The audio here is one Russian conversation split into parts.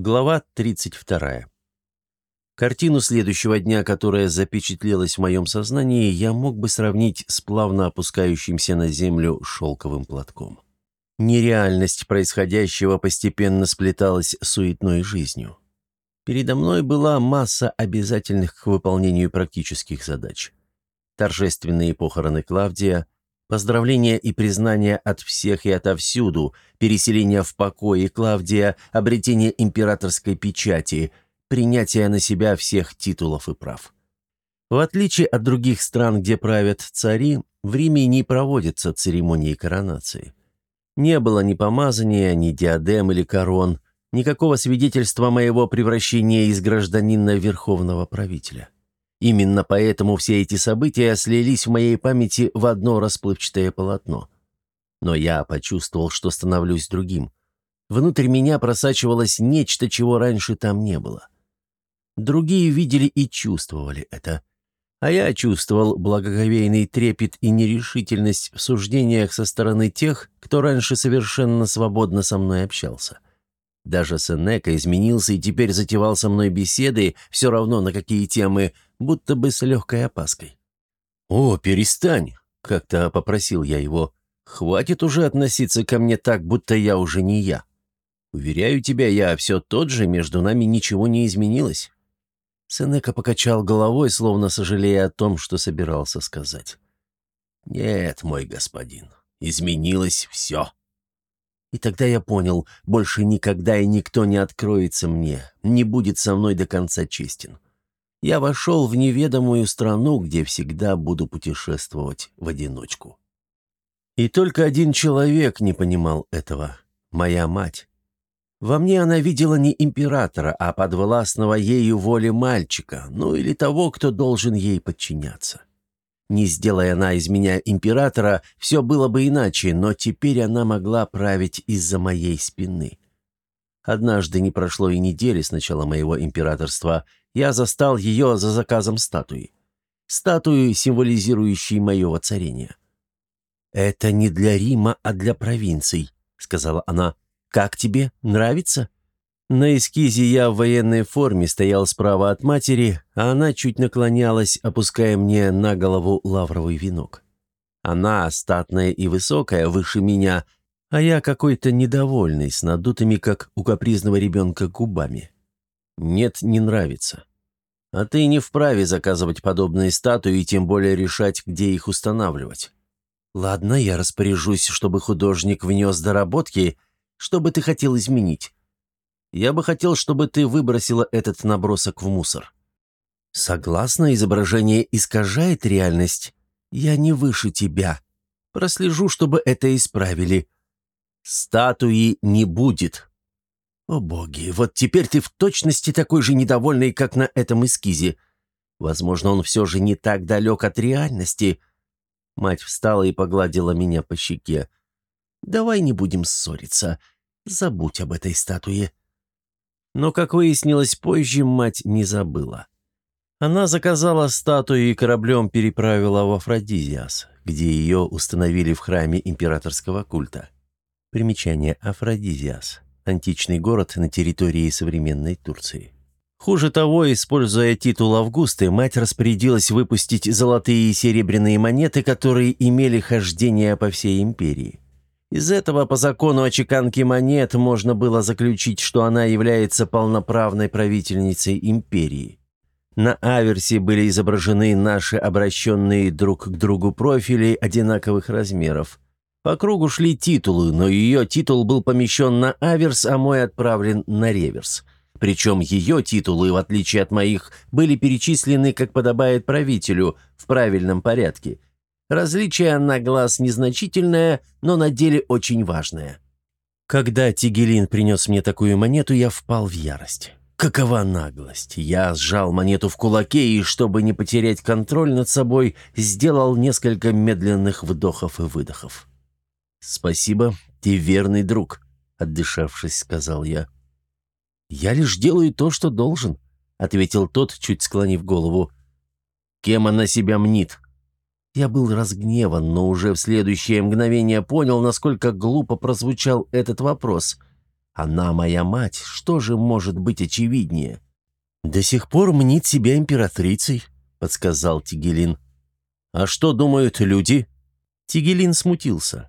Глава 32. Картину следующего дня, которая запечатлелась в моем сознании, я мог бы сравнить с плавно опускающимся на землю шелковым платком. Нереальность происходящего постепенно сплеталась суетной жизнью. Передо мной была масса обязательных к выполнению практических задач. Торжественные похороны Клавдия – Поздравления и признания от всех и отовсюду, переселение в покое Клавдия, обретение императорской печати, принятие на себя всех титулов и прав. В отличие от других стран, где правят цари, в Риме не проводятся церемонии коронации. Не было ни помазания, ни диадем или корон, никакого свидетельства моего превращения из гражданина верховного правителя. Именно поэтому все эти события слились в моей памяти в одно расплывчатое полотно. Но я почувствовал, что становлюсь другим. Внутрь меня просачивалось нечто, чего раньше там не было. Другие видели и чувствовали это. А я чувствовал благоговейный трепет и нерешительность в суждениях со стороны тех, кто раньше совершенно свободно со мной общался. Даже Сенека изменился и теперь затевал со мной беседы, все равно на какие темы, будто бы с легкой опаской. «О, перестань!» — как-то попросил я его. «Хватит уже относиться ко мне так, будто я уже не я. Уверяю тебя, я все тот же, между нами ничего не изменилось». Сенека покачал головой, словно сожалея о том, что собирался сказать. «Нет, мой господин, изменилось все». И тогда я понял, больше никогда и никто не откроется мне, не будет со мной до конца честен. Я вошел в неведомую страну, где всегда буду путешествовать в одиночку. И только один человек не понимал этого — моя мать. Во мне она видела не императора, а подвластного ею воли мальчика, ну или того, кто должен ей подчиняться. Не сделая она из меня императора, все было бы иначе, но теперь она могла править из-за моей спины. Однажды не прошло и недели с начала моего императорства, я застал ее за заказом статуи. Статуи, символизирующей мое воцарение. «Это не для Рима, а для провинций», — сказала она. «Как тебе? Нравится?» На эскизе я в военной форме стоял справа от матери, а она чуть наклонялась, опуская мне на голову лавровый венок. Она, статная и высокая, выше меня, а я какой-то недовольный, с надутыми, как у капризного ребенка, губами. Нет, не нравится. А ты не вправе заказывать подобные статуи и тем более решать, где их устанавливать. Ладно, я распоряжусь, чтобы художник внес доработки, что бы ты хотел изменить. Я бы хотел, чтобы ты выбросила этот набросок в мусор. Согласно, изображение искажает реальность. Я не выше тебя. Прослежу, чтобы это исправили. Статуи не будет. О боги, вот теперь ты в точности такой же недовольный, как на этом эскизе. Возможно, он все же не так далек от реальности. Мать встала и погладила меня по щеке. «Давай не будем ссориться. Забудь об этой статуе. Но, как выяснилось позже, мать не забыла. Она заказала статую и кораблем переправила в Афродизиас, где ее установили в храме императорского культа. Примечание Афродизиас – античный город на территории современной Турции. Хуже того, используя титул Августы, мать распорядилась выпустить золотые и серебряные монеты, которые имели хождение по всей империи. Из этого по закону о чеканке монет можно было заключить, что она является полноправной правительницей империи. На аверсе были изображены наши обращенные друг к другу профили одинаковых размеров. По кругу шли титулы, но ее титул был помещен на аверс, а мой отправлен на реверс. Причем ее титулы, в отличие от моих, были перечислены, как подобает правителю, в правильном порядке – Различие на глаз незначительное, но на деле очень важное. Когда Тигелин принес мне такую монету, я впал в ярость. Какова наглость! Я сжал монету в кулаке и, чтобы не потерять контроль над собой, сделал несколько медленных вдохов и выдохов. «Спасибо, ты верный друг», — отдышавшись, сказал я. «Я лишь делаю то, что должен», — ответил тот, чуть склонив голову. «Кем она себя мнит?» Я был разгневан, но уже в следующее мгновение понял, насколько глупо прозвучал этот вопрос. Она моя мать, что же может быть очевиднее? До сих пор мнит себя императрицей, подсказал Тигелин. А что думают люди? Тигелин смутился.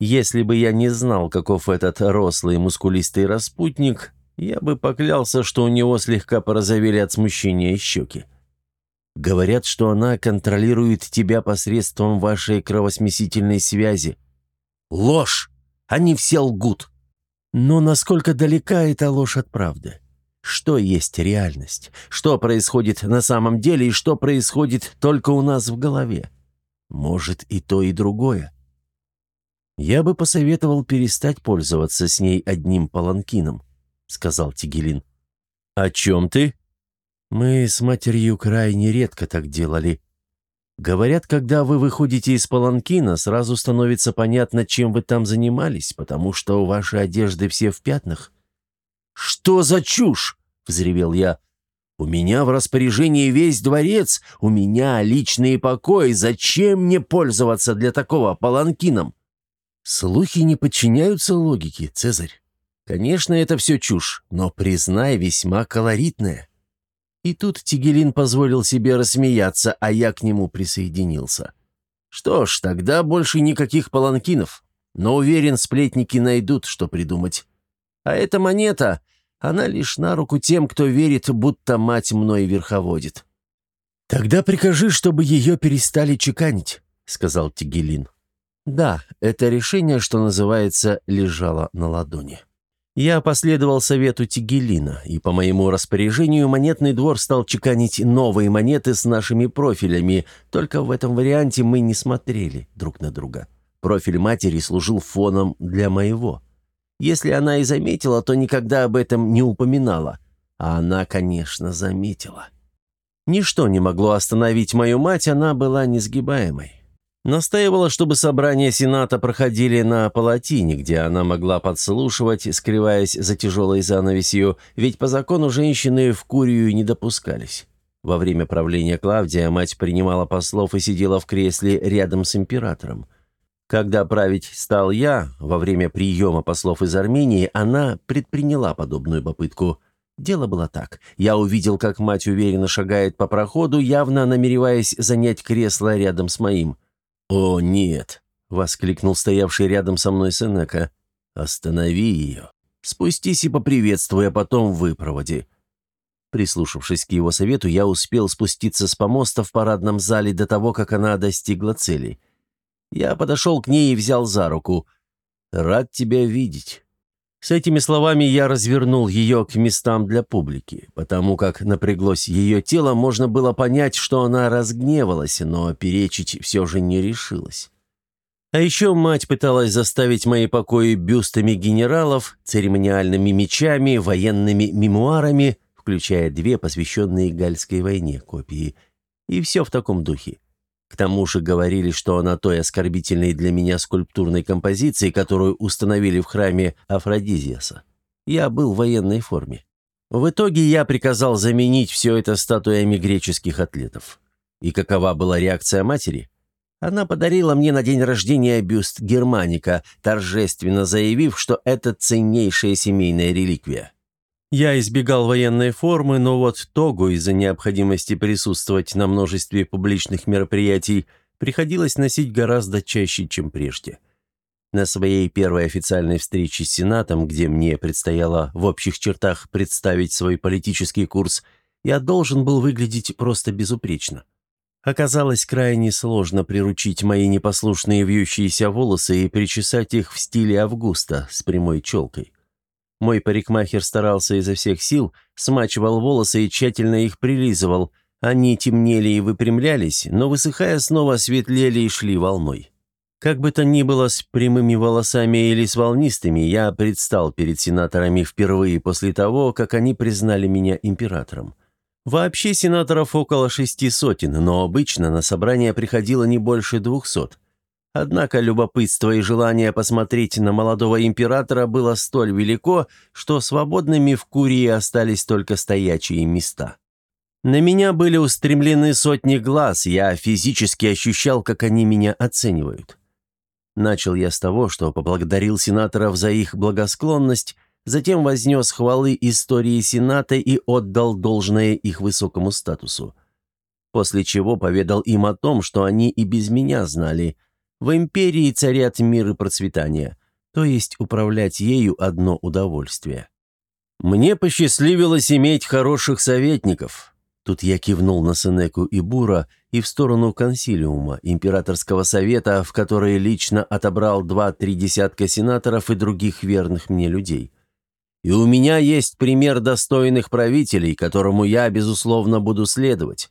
Если бы я не знал, каков этот рослый мускулистый распутник, я бы поклялся, что у него слегка порозовели от смущения щеки. Говорят, что она контролирует тебя посредством вашей кровосмесительной связи. Ложь! Они все лгут. Но насколько далека эта ложь от правды? Что есть реальность? Что происходит на самом деле и что происходит только у нас в голове? Может, и то, и другое. Я бы посоветовал перестать пользоваться с ней одним паланкином, сказал Тигелин. О чем ты? Мы с матерью крайне редко так делали. Говорят, когда вы выходите из паланкина, сразу становится понятно, чем вы там занимались, потому что ваши одежды все в пятнах. «Что за чушь?» — взревел я. «У меня в распоряжении весь дворец, у меня личные покои. Зачем мне пользоваться для такого паланкином?» Слухи не подчиняются логике, Цезарь. Конечно, это все чушь, но, признай, весьма колоритная. И тут Тигелин позволил себе рассмеяться, а я к нему присоединился. Что ж, тогда больше никаких паланкинов. Но уверен, сплетники найдут, что придумать. А эта монета, она лишь на руку тем, кто верит, будто мать мной верховодит. «Тогда прикажи, чтобы ее перестали чеканить», — сказал Тигелин. «Да, это решение, что называется, лежало на ладони». Я последовал совету Тигелина, и по моему распоряжению монетный двор стал чеканить новые монеты с нашими профилями, только в этом варианте мы не смотрели друг на друга. Профиль матери служил фоном для моего. Если она и заметила, то никогда об этом не упоминала. А она, конечно, заметила. Ничто не могло остановить мою мать, она была несгибаемой. Настаивала, чтобы собрания Сената проходили на палатине, где она могла подслушивать, скрываясь за тяжелой занавесью, ведь по закону женщины в Курию не допускались. Во время правления Клавдия мать принимала послов и сидела в кресле рядом с императором. Когда править стал я, во время приема послов из Армении, она предприняла подобную попытку. Дело было так. Я увидел, как мать уверенно шагает по проходу, явно намереваясь занять кресло рядом с моим – «О, нет!» — воскликнул стоявший рядом со мной Сенека. «Останови ее. Спустись и поприветствуй, а потом выпроводи». Прислушавшись к его совету, я успел спуститься с помоста в парадном зале до того, как она достигла цели. Я подошел к ней и взял за руку. «Рад тебя видеть». С этими словами я развернул ее к местам для публики. Потому как напряглось ее тело, можно было понять, что она разгневалась, но перечить все же не решилась. А еще мать пыталась заставить мои покои бюстами генералов, церемониальными мечами, военными мемуарами, включая две посвященные Гальской войне копии. И все в таком духе. К тому же говорили, что на той оскорбительной для меня скульптурной композиции, которую установили в храме Афродизиаса, я был в военной форме. В итоге я приказал заменить все это статуями греческих атлетов. И какова была реакция матери? Она подарила мне на день рождения бюст Германика, торжественно заявив, что это ценнейшая семейная реликвия. Я избегал военной формы, но вот тогу из-за необходимости присутствовать на множестве публичных мероприятий приходилось носить гораздо чаще, чем прежде. На своей первой официальной встрече с Сенатом, где мне предстояло в общих чертах представить свой политический курс, я должен был выглядеть просто безупречно. Оказалось крайне сложно приручить мои непослушные вьющиеся волосы и причесать их в стиле Августа с прямой челкой. Мой парикмахер старался изо всех сил, смачивал волосы и тщательно их прилизывал. Они темнели и выпрямлялись, но, высыхая, снова светлели и шли волной. Как бы то ни было с прямыми волосами или с волнистыми, я предстал перед сенаторами впервые после того, как они признали меня императором. Вообще сенаторов около шести сотен, но обычно на собрание приходило не больше двухсот. Однако любопытство и желание посмотреть на молодого императора было столь велико, что свободными в Курии остались только стоячие места. На меня были устремлены сотни глаз, я физически ощущал, как они меня оценивают. Начал я с того, что поблагодарил сенаторов за их благосклонность, затем вознес хвалы истории Сената и отдал должное их высокому статусу. После чего поведал им о том, что они и без меня знали. В империи царят мир и процветание, то есть управлять ею одно удовольствие. Мне посчастливилось иметь хороших советников. Тут я кивнул на Сенеку и Бура и в сторону консилиума, императорского совета, в который лично отобрал два-три десятка сенаторов и других верных мне людей. И у меня есть пример достойных правителей, которому я, безусловно, буду следовать.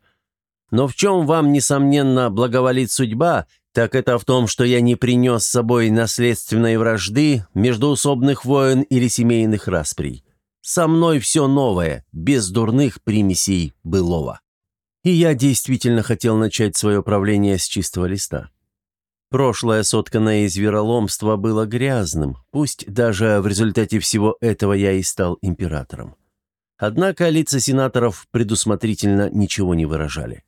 Но в чем вам, несомненно, благоволит судьба, так это в том, что я не принес с собой наследственной вражды, междуусобных войн или семейных расприй. Со мной все новое, без дурных примесей былого. И я действительно хотел начать свое правление с чистого листа. Прошлое, сотканное из вероломства, было грязным, пусть даже в результате всего этого я и стал императором. Однако лица сенаторов предусмотрительно ничего не выражали.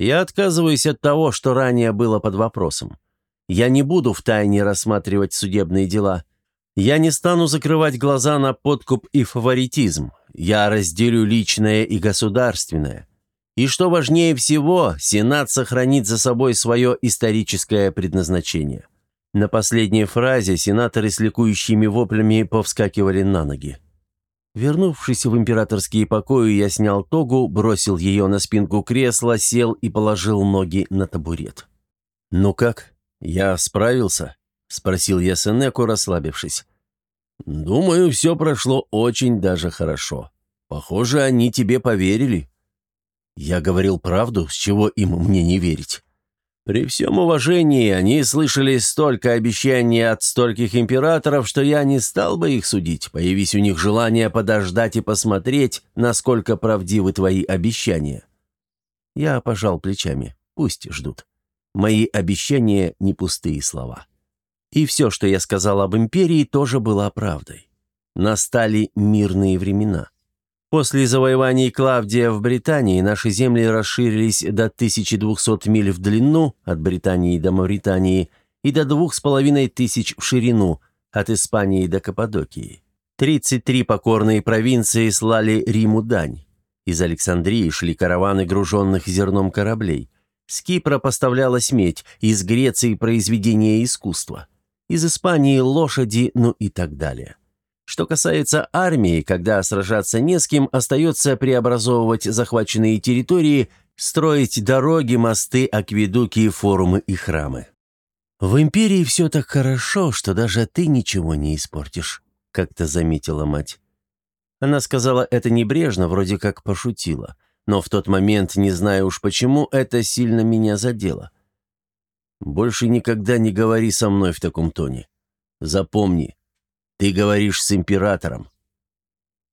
Я отказываюсь от того, что ранее было под вопросом. Я не буду втайне рассматривать судебные дела – я не стану закрывать глаза на подкуп и фаворитизм. Я разделю личное и государственное. И что важнее всего, Сенат сохранит за собой свое историческое предназначение. На последней фразе сенаторы с ликующими воплями повскакивали на ноги. Вернувшись в императорские покои, я снял тогу, бросил ее на спинку кресла, сел и положил ноги на табурет. «Ну как? Я справился?» — спросил я Сенеку, расслабившись. «Думаю, все прошло очень даже хорошо. Похоже, они тебе поверили». Я говорил правду, с чего им мне не верить. При всем уважении, они слышали столько обещаний от стольких императоров, что я не стал бы их судить, появись у них желание подождать и посмотреть, насколько правдивы твои обещания. Я пожал плечами. Пусть ждут. Мои обещания не пустые слова. И все, что я сказал об империи, тоже было правдой. Настали мирные времена. После завоеваний Клавдия в Британии наши земли расширились до 1200 миль в длину от Британии до Мавритании и до 2500 в ширину от Испании до Каппадокии. 33 покорные провинции слали Риму дань. Из Александрии шли караваны груженных зерном кораблей. С Кипра поставлялась медь, из Греции произведения искусства из Испании лошади, ну и так далее. Что касается армии, когда сражаться не с кем, остается преобразовывать захваченные территории, строить дороги, мосты, акведуки, форумы и храмы. «В империи все так хорошо, что даже ты ничего не испортишь», — как-то заметила мать. Она сказала это небрежно, вроде как пошутила, но в тот момент, не знаю уж почему, это сильно меня задело. Больше никогда не говори со мной в таком тоне. Запомни, ты говоришь с императором.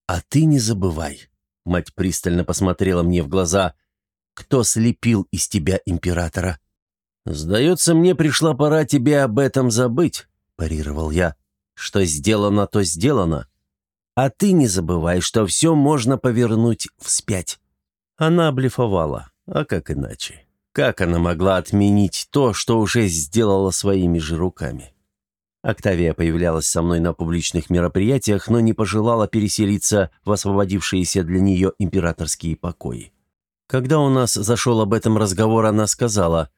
А ты не забывай, мать пристально посмотрела мне в глаза, кто слепил из тебя императора. Сдается мне, пришла пора тебе об этом забыть, парировал я. Что сделано, то сделано. А ты не забывай, что все можно повернуть вспять. Она блефовала, а как иначе? Как она могла отменить то, что уже сделала своими же руками? Октавия появлялась со мной на публичных мероприятиях, но не пожелала переселиться в освободившиеся для нее императорские покои. Когда у нас зашел об этом разговор, она сказала,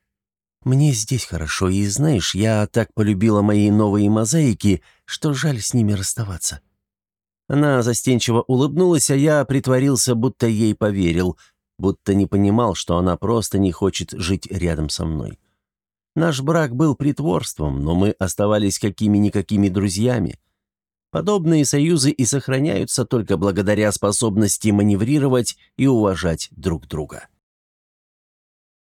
«Мне здесь хорошо, и знаешь, я так полюбила мои новые мозаики, что жаль с ними расставаться». Она застенчиво улыбнулась, а я притворился, будто ей поверил – будто не понимал, что она просто не хочет жить рядом со мной. Наш брак был притворством, но мы оставались какими-никакими друзьями. Подобные союзы и сохраняются только благодаря способности маневрировать и уважать друг друга.